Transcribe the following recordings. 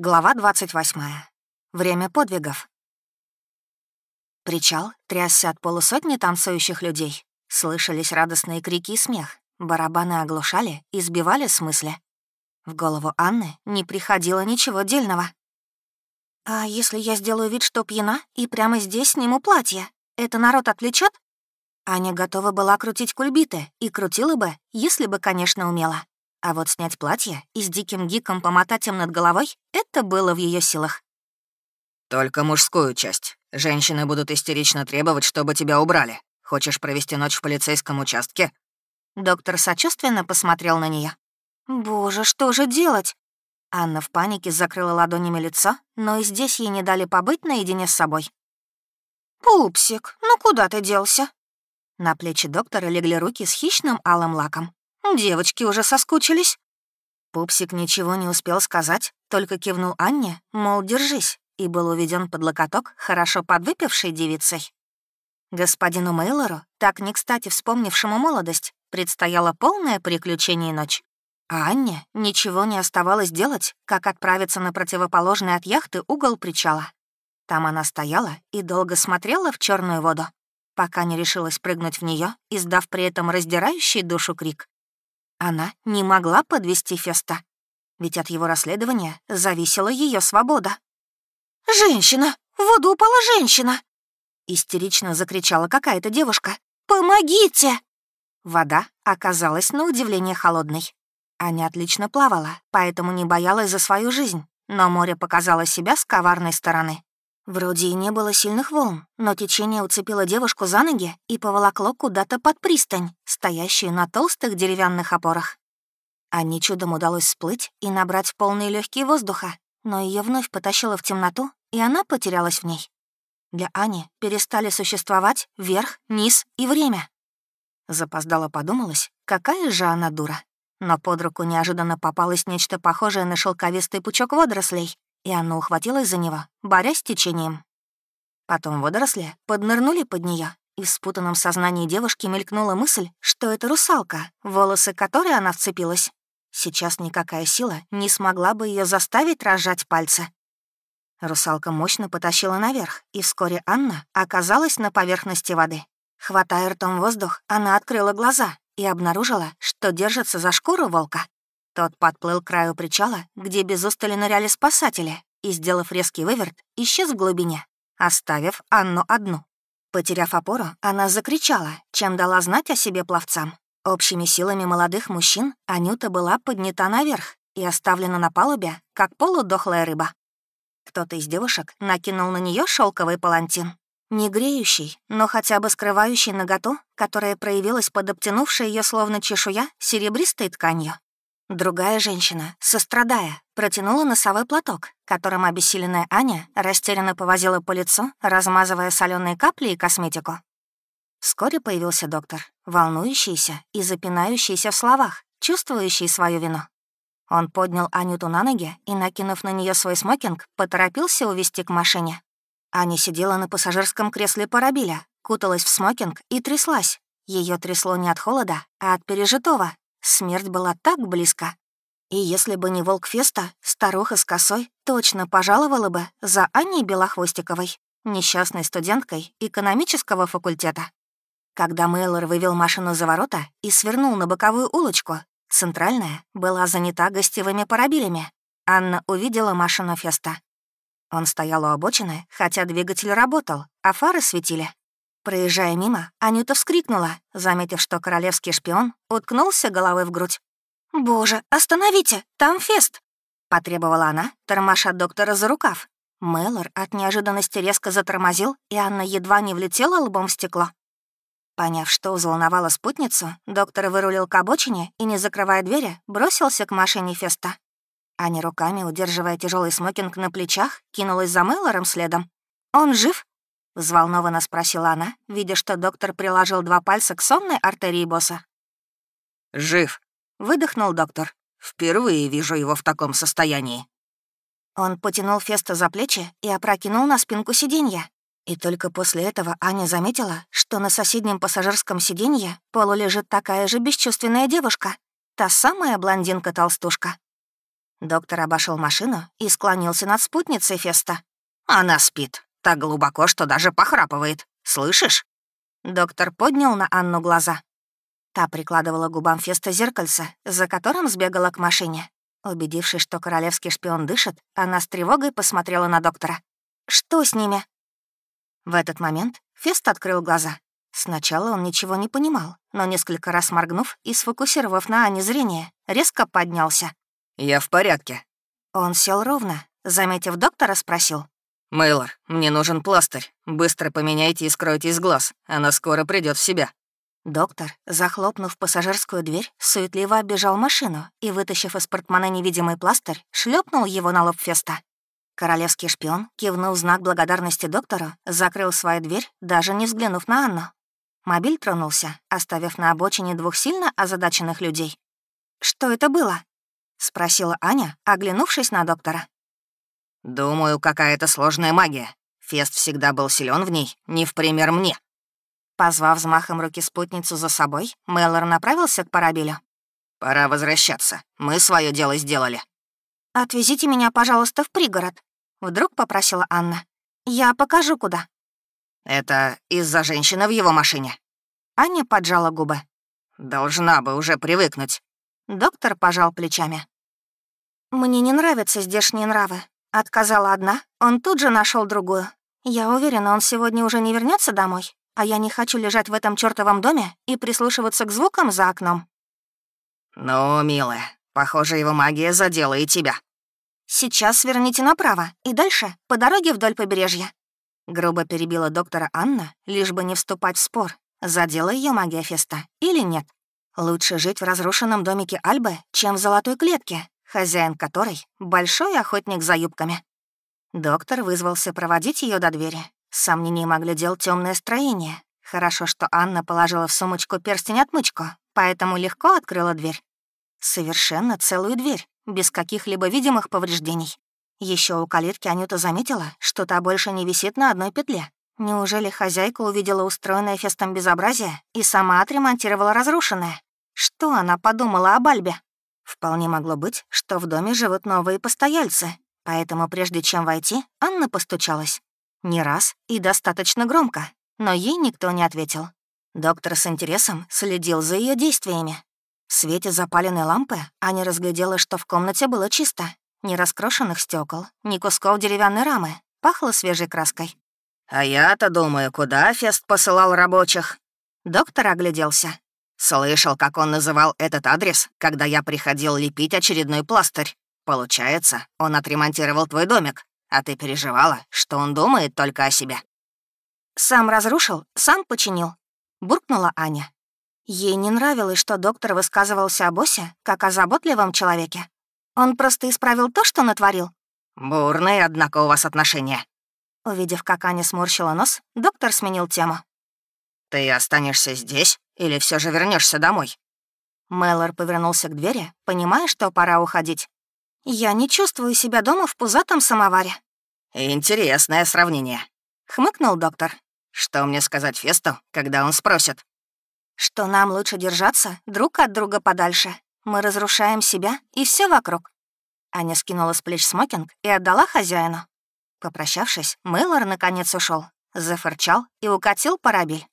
Глава 28. Время подвигов. Причал трясся от полусотни танцующих людей. Слышались радостные крики и смех. Барабаны оглушали и сбивали с мысли. В голову Анны не приходило ничего дельного. «А если я сделаю вид, что пьяна, и прямо здесь сниму платье, это народ отвлечет? Аня готова была крутить кульбиты, и крутила бы, если бы, конечно, умела. А вот снять платье и с диким гиком помотать им над головой — это было в ее силах. «Только мужскую часть. Женщины будут истерично требовать, чтобы тебя убрали. Хочешь провести ночь в полицейском участке?» Доктор сочувственно посмотрел на нее. «Боже, что же делать?» Анна в панике закрыла ладонями лицо, но и здесь ей не дали побыть наедине с собой. «Пупсик, ну куда ты делся?» На плечи доктора легли руки с хищным алым лаком. Девочки уже соскучились». Пупсик ничего не успел сказать, только кивнул Анне, мол, держись, и был уведен под локоток хорошо подвыпившей девицей. Господину Мейлору, так не кстати вспомнившему молодость, предстояло полное приключение ночь. А Анне ничего не оставалось делать, как отправиться на противоположный от яхты угол причала. Там она стояла и долго смотрела в черную воду, пока не решилась прыгнуть в нее, издав при этом раздирающий душу крик. Она не могла подвести Феста, ведь от его расследования зависела ее свобода. «Женщина! В воду упала женщина!» Истерично закричала какая-то девушка. «Помогите!» Вода оказалась на удивление холодной. Аня отлично плавала, поэтому не боялась за свою жизнь, но море показало себя с коварной стороны. Вроде и не было сильных волн, но течение уцепило девушку за ноги и поволокло куда-то под пристань, стоящую на толстых деревянных опорах. Анне чудом удалось всплыть и набрать полные легкие воздуха, но ее вновь потащило в темноту, и она потерялась в ней. Для Ани перестали существовать верх, низ и время. Запоздала подумалась, какая же она дура. Но под руку неожиданно попалось нечто похожее на шелковистый пучок водорослей, и она ухватилась за него, борясь с течением. Потом водоросли поднырнули под нее, и в спутанном сознании девушки мелькнула мысль, что это русалка, волосы которой она вцепилась. Сейчас никакая сила не смогла бы ее заставить разжать пальцы. Русалка мощно потащила наверх, и вскоре Анна оказалась на поверхности воды. Хватая ртом воздух, она открыла глаза и обнаружила, что держится за шкуру волка. Тот подплыл к краю причала, где без устали ныряли спасатели, и, сделав резкий выверт, исчез в глубине, оставив Анну одну. Потеряв опору, она закричала, чем дала знать о себе пловцам. Общими силами молодых мужчин Анюта была поднята наверх и оставлена на палубе, как полудохлая рыба. Кто-то из девушек накинул на нее шелковый палантин. Не греющий, но хотя бы скрывающий наготу, которая проявилась под обтянувшей ее словно чешуя серебристой тканью. Другая женщина, сострадая, протянула носовой платок, которым обессиленная Аня растерянно повозила по лицу, размазывая соленые капли и косметику. Вскоре появился доктор, волнующийся и запинающийся в словах, чувствующий свою вину. Он поднял Анюту на ноги и, накинув на нее свой смокинг, поторопился увести к машине. Аня сидела на пассажирском кресле парабиля, куталась в смокинг и тряслась. Ее трясло не от холода, а от пережитого, Смерть была так близко. И если бы не волк Феста, старуха с косой точно пожаловала бы за Аней Белохвостиковой, несчастной студенткой экономического факультета. Когда Мейлор вывел машину за ворота и свернул на боковую улочку, центральная была занята гостевыми парабилями. Анна увидела машину Феста. Он стоял у обочины, хотя двигатель работал, а фары светили. Проезжая мимо, Анюта вскрикнула, заметив, что королевский шпион уткнулся головой в грудь. «Боже, остановите! Там фест!» — потребовала она, тормоша доктора за рукав. Мэллор от неожиданности резко затормозил, и Анна едва не влетела лбом в стекло. Поняв, что взволновала спутницу, доктор вырулил к обочине и, не закрывая двери, бросился к машине Феста. Аня руками, удерживая тяжелый смокинг на плечах, кинулась за Мэллором следом. «Он жив?» Взволнованно спросила она, видя, что доктор приложил два пальца к сонной артерии босса. «Жив», — выдохнул доктор. «Впервые вижу его в таком состоянии». Он потянул Феста за плечи и опрокинул на спинку сиденья. И только после этого Аня заметила, что на соседнем пассажирском сиденье полу лежит такая же бесчувственная девушка, та самая блондинка-толстушка. Доктор обошел машину и склонился над спутницей Феста. «Она спит. Так глубоко, что даже похрапывает. Слышишь?» Доктор поднял на Анну глаза. Та прикладывала губам Феста зеркальце, за которым сбегала к машине. Убедившись, что королевский шпион дышит, она с тревогой посмотрела на доктора. «Что с ними?» В этот момент Фест открыл глаза. Сначала он ничего не понимал, но несколько раз моргнув и сфокусировав на Ане зрение, резко поднялся. «Я в порядке». Он сел ровно, заметив доктора, спросил. «Мейлор, мне нужен пластырь. Быстро поменяйте и скройте из глаз. Она скоро придет в себя». Доктор, захлопнув пассажирскую дверь, суетливо оббежал машину и, вытащив из портмоне невидимый пластырь, шлепнул его на лоб Феста. Королевский шпион, кивнув знак благодарности доктору, закрыл свою дверь, даже не взглянув на Анну. Мобиль тронулся, оставив на обочине двух сильно озадаченных людей. «Что это было?» — спросила Аня, оглянувшись на доктора. «Думаю, какая-то сложная магия. Фест всегда был силен в ней, не в пример мне». Позвав взмахом руки спутницу за собой, Мэллор направился к парабелю. «Пора возвращаться. Мы свое дело сделали». «Отвезите меня, пожалуйста, в пригород», — вдруг попросила Анна. «Я покажу, куда». «Это из-за женщины в его машине». Аня поджала губы. «Должна бы уже привыкнуть». Доктор пожал плечами. «Мне не нравятся здешние нравы. Отказала одна, он тут же нашел другую. Я уверена, он сегодня уже не вернется домой, а я не хочу лежать в этом чертовом доме и прислушиваться к звукам за окном». «Ну, милая, похоже, его магия задела и тебя». «Сейчас сверните направо и дальше, по дороге вдоль побережья». Грубо перебила доктора Анна, лишь бы не вступать в спор, задела ее магия Феста или нет. Лучше жить в разрушенном домике Альбы, чем в золотой клетке, хозяин которой — большой охотник за юбками. Доктор вызвался проводить ее до двери. С сомнением оглядел темное строение. Хорошо, что Анна положила в сумочку перстень-отмычку, поэтому легко открыла дверь. Совершенно целую дверь, без каких-либо видимых повреждений. Еще у калитки Анюта заметила, что та больше не висит на одной петле. Неужели хозяйка увидела устроенное фестом безобразие и сама отремонтировала разрушенное? Что она подумала об Альбе? Вполне могло быть, что в доме живут новые постояльцы, поэтому прежде чем войти, Анна постучалась. Не раз и достаточно громко, но ей никто не ответил. Доктор с интересом следил за ее действиями. В свете запаленной лампы Аня разглядела, что в комнате было чисто. Ни раскрошенных стекол, ни кусков деревянной рамы. Пахло свежей краской. «А я-то думаю, куда Фест посылал рабочих?» Доктор огляделся. Слышал, как он называл этот адрес, когда я приходил лепить очередной пластырь. Получается, он отремонтировал твой домик, а ты переживала, что он думает только о себе. «Сам разрушил, сам починил», — буркнула Аня. Ей не нравилось, что доктор высказывался о боссе, как о заботливом человеке. Он просто исправил то, что натворил. «Бурные, однако, у вас отношения». Увидев, как Аня сморщила нос, доктор сменил тему. «Ты останешься здесь или все же вернешься домой?» Мэллор повернулся к двери, понимая, что пора уходить. «Я не чувствую себя дома в пузатом самоваре». «Интересное сравнение», — хмыкнул доктор. «Что мне сказать Фесту, когда он спросит?» «Что нам лучше держаться друг от друга подальше. Мы разрушаем себя и все вокруг». Аня скинула с плеч смокинг и отдала хозяину. Попрощавшись, Мэллор наконец ушел, зафырчал и укатил парабель.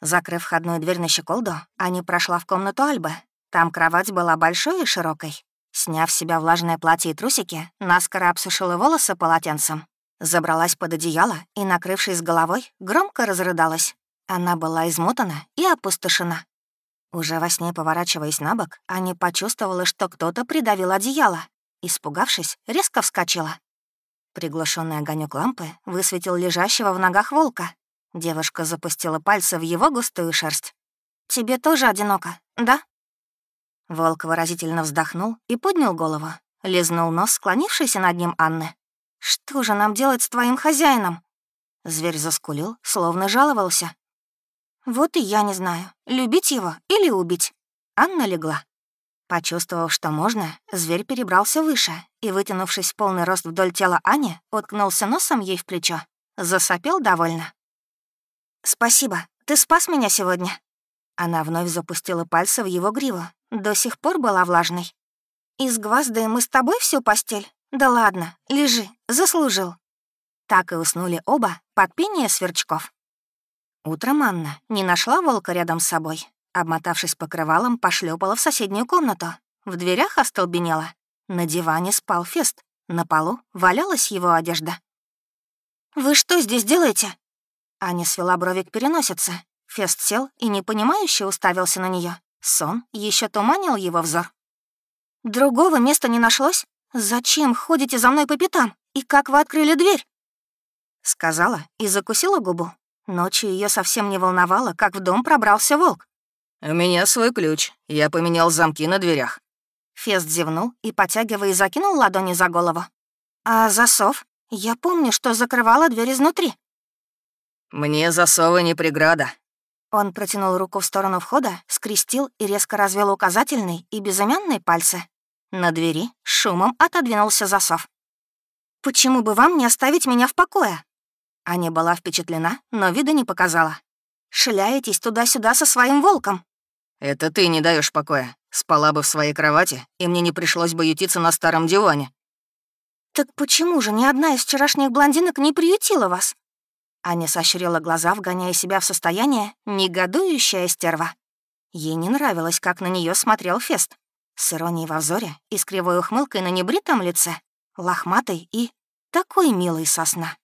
Закрыв входную дверь на щеколду, Аня прошла в комнату Альбы. Там кровать была большой и широкой. Сняв с себя влажное платье и трусики, наскоро обсушила волосы полотенцем. Забралась под одеяло и, накрывшись головой, громко разрыдалась. Она была измотана и опустошена. Уже во сне, поворачиваясь на бок, Аня почувствовала, что кто-то придавил одеяло. Испугавшись, резко вскочила. Приглушенный огонек лампы высветил лежащего в ногах волка. Девушка запустила пальцы в его густую шерсть. «Тебе тоже одиноко, да?» Волк выразительно вздохнул и поднял голову. Лизнул нос, склонившийся над ним Анны. «Что же нам делать с твоим хозяином?» Зверь заскулил, словно жаловался. «Вот и я не знаю, любить его или убить». Анна легла. Почувствовав, что можно, зверь перебрался выше и, вытянувшись в полный рост вдоль тела Ани, уткнулся носом ей в плечо. Засопел довольно. «Спасибо, ты спас меня сегодня». Она вновь запустила пальцы в его гриву, до сих пор была влажной. изгваздаем мы с тобой всю постель? Да ладно, лежи, заслужил». Так и уснули оба под пение сверчков. Утром Анна не нашла волка рядом с собой. Обмотавшись покрывалом, пошлепала в соседнюю комнату. В дверях остолбенела. На диване спал Фест. На полу валялась его одежда. «Вы что здесь делаете?» Аня свела брови к переносице. Фест сел и непонимающе уставился на нее. Сон еще туманил его взор. «Другого места не нашлось? Зачем ходите за мной по пятам? И как вы открыли дверь?» Сказала и закусила губу. Ночью ее совсем не волновало, как в дом пробрался волк. «У меня свой ключ. Я поменял замки на дверях». Фест зевнул и, потягивая, закинул ладони за голову. «А засов? Я помню, что закрывала дверь изнутри». «Мне засовы не преграда». Он протянул руку в сторону входа, скрестил и резко развел указательный и безымянный пальцы. На двери шумом отодвинулся засов. «Почему бы вам не оставить меня в покое?» Аня была впечатлена, но вида не показала. «Шляетесь туда-сюда со своим волком». «Это ты не даешь покоя. Спала бы в своей кровати, и мне не пришлось бы ютиться на старом диване». «Так почему же ни одна из вчерашних блондинок не приютила вас?» Аня сощурила глаза, вгоняя себя в состояние негодующая стерва. Ей не нравилось, как на нее смотрел Фест. С иронией во взоре и с кривой ухмылкой на небритом лице, лохматый и такой милый сосна.